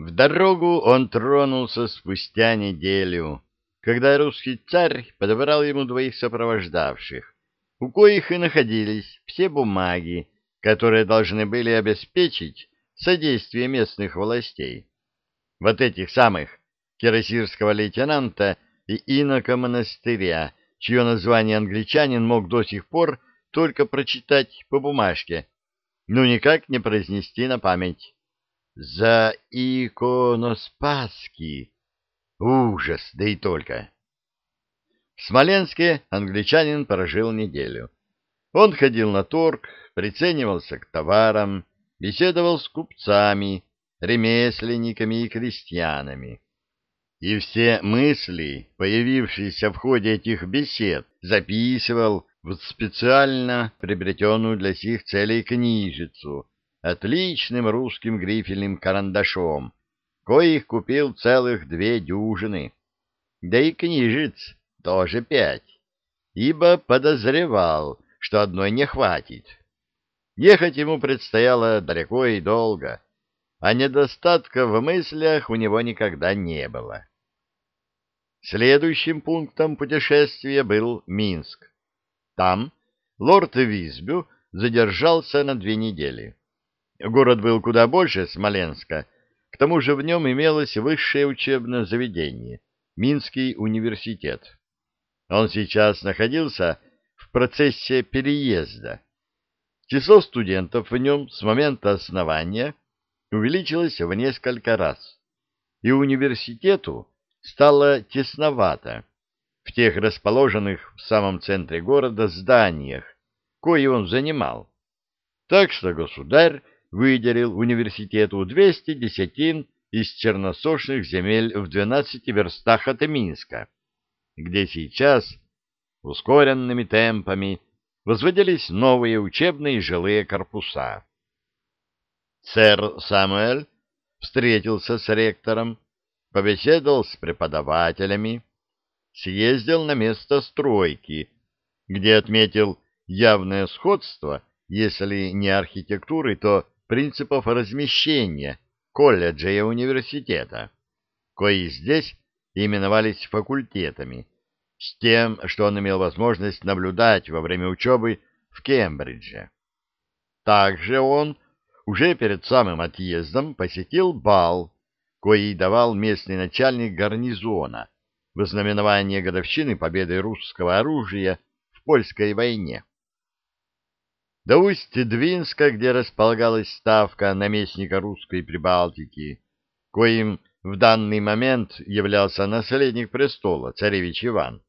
В дорогу он тронулся спустя неделю, когда русский царь подобрал ему двоих сопровождавших, у коих и находились все бумаги, которые должны были обеспечить содействие местных властей. Вот этих самых кирасирского лейтенанта и инока монастыря, чье название англичанин мог до сих пор только прочитать по бумажке, но никак не произнести на память. За иконоспаски! Ужас, да и только! В Смоленске англичанин прожил неделю. Он ходил на торг, приценивался к товарам, беседовал с купцами, ремесленниками и крестьянами. И все мысли, появившиеся в ходе этих бесед, записывал в специально приобретенную для сих целей книжицу, отличным русским грифельным карандашом, коих купил целых две дюжины, да и книжиц тоже пять, ибо подозревал, что одной не хватит. Ехать ему предстояло далеко и долго, а недостатка в мыслях у него никогда не было. Следующим пунктом путешествия был Минск. Там лорд Визбю задержался на две недели. Город был куда больше Смоленска, к тому же в нем имелось высшее учебное заведение — Минский университет. Он сейчас находился в процессе переезда. Число студентов в нем с момента основания увеличилось в несколько раз, и университету стало тесновато в тех расположенных в самом центре города зданиях, кои он занимал. Так что государь выделил университету 200 десятин из черносошных земель в 12 верстах от Минска, где сейчас ускоренными темпами возводились новые учебные и жилые корпуса. Сэр Самуэль встретился с ректором, побеседовал с преподавателями, съездил на место стройки, где отметил явное сходство, если не архитектуры, то принципов размещения колледжа и университета, кои здесь именовались факультетами, с тем, что он имел возможность наблюдать во время учебы в Кембридже. Также он уже перед самым отъездом посетил бал, кои давал местный начальник гарнизона в ознаменование годовщины победы русского оружия в польской войне. До Усть-Двинска, где располагалась ставка наместника русской Прибалтики, коим в данный момент являлся наследник престола, царевич Иван,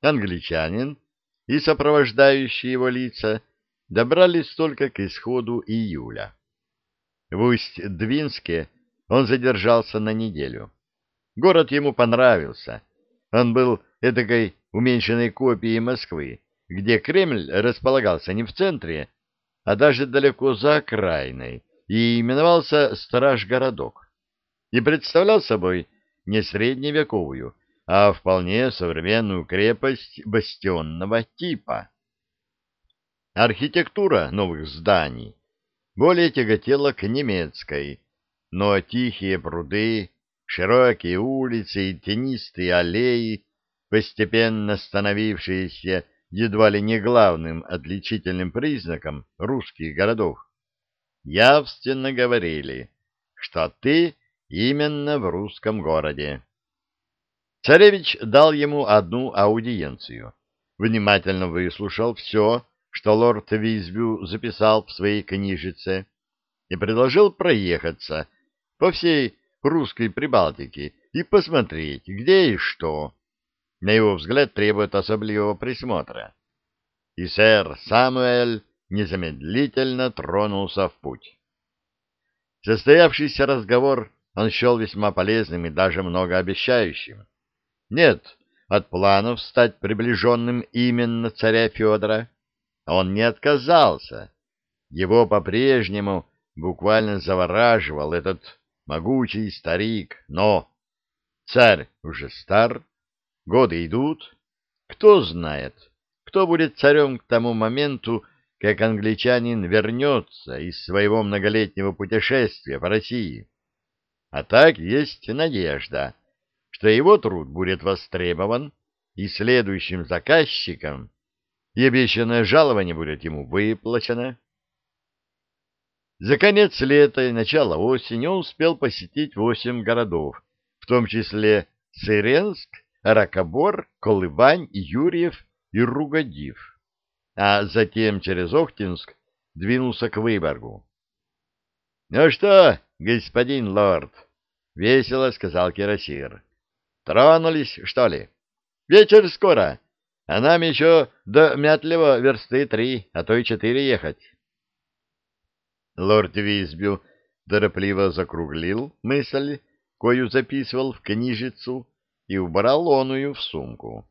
англичанин и сопровождающие его лица добрались только к исходу июля. В Усть-Двинске он задержался на неделю. Город ему понравился. Он был эдакой уменьшенной копией Москвы, где Кремль располагался не в центре, а даже далеко за окраиной, и именовался Страж-городок, и представлял собой не средневековую, а вполне современную крепость бастионного типа. Архитектура новых зданий более тяготела к немецкой, но тихие пруды, широкие улицы и тенистые аллеи, постепенно становившиеся едва ли не главным отличительным признаком русских городов, явственно говорили, что ты именно в русском городе. Царевич дал ему одну аудиенцию, внимательно выслушал все, что лорд Визбю записал в своей книжице, и предложил проехаться по всей русской Прибалтике и посмотреть, где и что, на его взгляд, требует особливого присмотра. И сэр Самуэль незамедлительно тронулся в путь. Состоявшийся разговор он счел весьма полезным и даже многообещающим. Нет, от планов стать приближенным именно царя Федора он не отказался. Его по-прежнему буквально завораживал этот могучий старик, но царь уже стар, годы идут, кто знает, кто будет царем к тому моменту, как англичанин вернется из своего многолетнего путешествия по России. А так есть надежда, что его труд будет востребован и следующим заказчиком, и обещанное жалование будет ему выплачено. За конец лета и начало осени он успел посетить восемь городов, в том числе Сыренск, Ракобор, Колыбань, Юрьев и Ругодив, а затем через Охтинск двинулся к Выборгу. — Ну что, господин лорд, — весело сказал Кирасир, — тронулись, что ли? Вечер скоро, а нам еще до Мятлева версты три, а то и четыре ехать. Лорд Визбю торопливо закруглил мысль, кою записывал в книжицу, и убрал оную в сумку.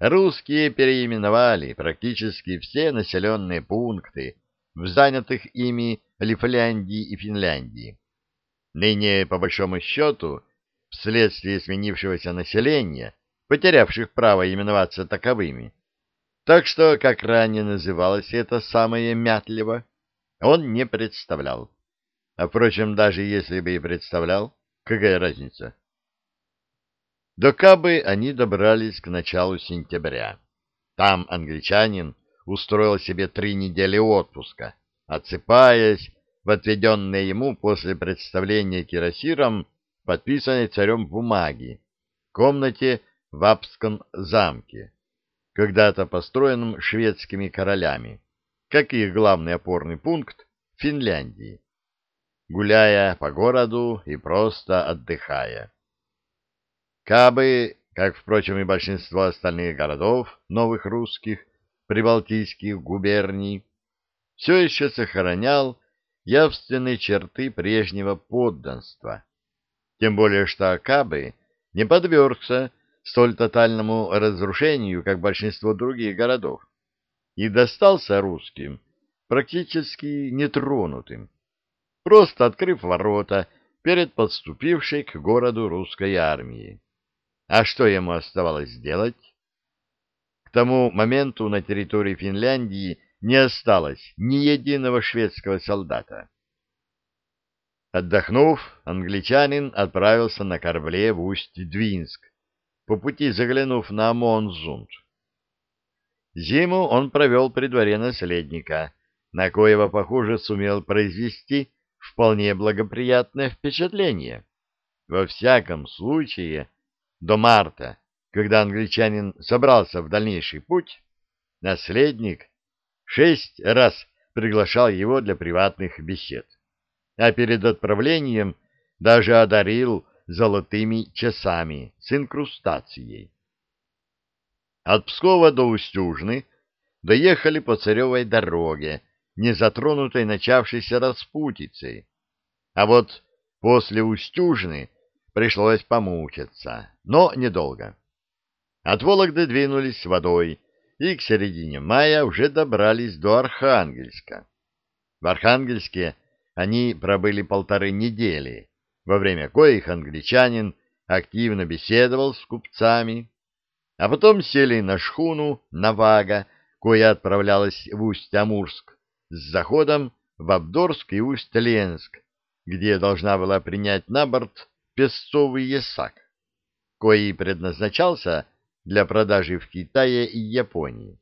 Русские переименовали практически все населенные пункты в занятых ими Лифляндии и Финляндии. Ныне, по большому счету, вследствие сменившегося населения, потерявших право именоваться таковыми, так что, как ранее называлось это самое Мятлево, он не представлял. А, впрочем, даже если бы и представлял, какая разница? До Кабы они добрались к началу сентября. Там англичанин устроил себе три недели отпуска, отсыпаясь в отведенные ему после представления кирасиром подписанной царем бумаги, комнате в Апском замке, когда-то построенном шведскими королями, как их главный опорный пункт Финляндии, гуляя по городу и просто отдыхая. Кабы, как, впрочем, и большинство остальных городов, новых русских, прибалтийских губерний, все еще сохранял явственные черты прежнего подданства. Тем более, что Кабы не подвергся столь тотальному разрушению, как большинство других городов, и достался русским практически нетронутым, просто открыв ворота перед подступившей к городу русской армией. А что ему оставалось делать? К тому моменту на территории Финляндии не осталось ни единого шведского солдата. Отдохнув, англичанин отправился на корабле в Усть-Двинск, по пути заглянув на Монзунд. Зиму он провел при дворе наследника, на коего, похоже, сумел произвести вполне благоприятное впечатление. Во всяком случае, до марта, когда англичанин собрался в дальнейший путь, наследник шесть раз приглашал его для приватных бесед, а перед отправлением даже одарил золотыми часами с инкрустацией. От Пскова до Устюжны доехали по царевой дороге, не затронутой начавшейся распутицей, а вот после Устюжны пришлось помучиться, но недолго. От Вологды двинулись водой, и к середине мая уже добрались до Архангельска. В Архангельске они пробыли полторы недели, во время коих англичанин активно беседовал с купцами, а потом сели на шхуну «Навага», кое отправлялась в Усть-Амурск, с заходом в Абдорск и Усть-Ленск, где должна была принять на борт песцовый ясак, кои предназначался для продажи в Китае и Японии.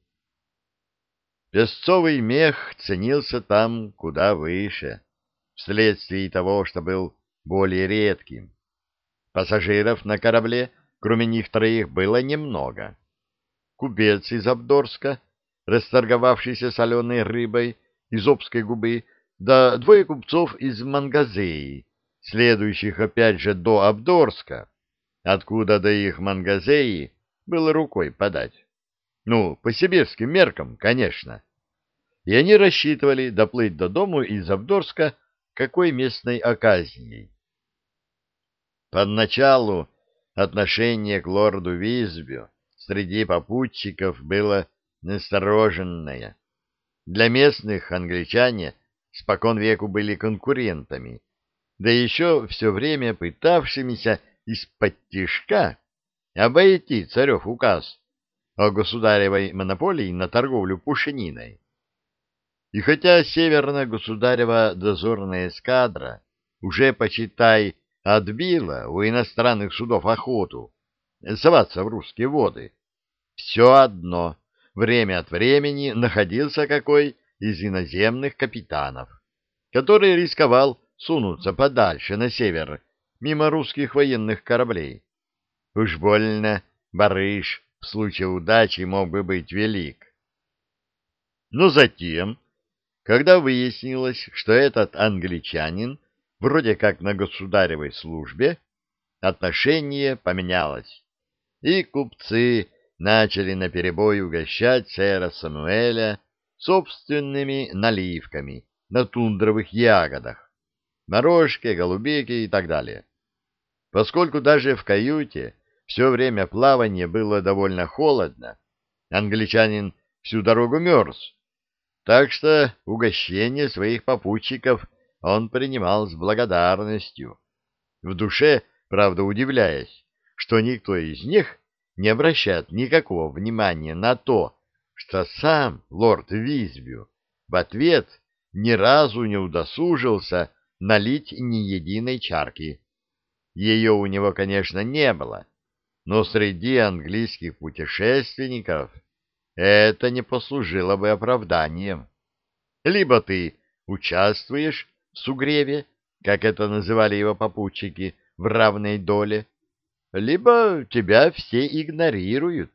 Песцовый мех ценился там куда выше, вследствие того, что был более редким. Пассажиров на корабле, кроме них троих, было немного. Купец из Абдорска, расторговавшийся соленой рыбой из Обской губы, да двое купцов из Мангазеи, следующих опять же до Абдорска, откуда до их Мангазеи было рукой подать. Ну, по сибирским меркам, конечно. И они рассчитывали доплыть до дому из Абдорска какой местной оказией. Поначалу отношение к лорду Визбю среди попутчиков было настороженное. Для местных англичане спокон веку были конкурентами, да еще все время пытавшимися из-под тишка обойти царев указ о государевой монополии на торговлю пушениной. И хотя северная государева дозорная эскадра уже, почитай, отбила у иностранных судов охоту соваться в русские воды. Все одно, время от времени находился какой из иноземных капитанов, который рисковал сунуться подальше на север, мимо русских военных кораблей. Уж больно барыш в случае удачи мог бы быть велик. Но затем, когда выяснилось, что этот англичанин вроде как на государевой службе, отношение поменялось, и купцы начали наперебой угощать сэра Самуэля собственными наливками на тундровых ягодах, морожке, голубике и так далее. Поскольку даже в каюте все время плавания было довольно холодно, англичанин всю дорогу мерз, так что угощение своих попутчиков он принимал с благодарностью, в душе, правда, удивляясь, что никто из них не обращает никакого внимания на то, что сам лорд Визбю в ответ ни разу не удосужился налить ни единой чарки. Ее у него, конечно, не было, но среди английских путешественников это не послужило бы оправданием. Либо ты участвуешь в сугреве, как это называли его попутчики, в равной доле, либо тебя все игнорируют.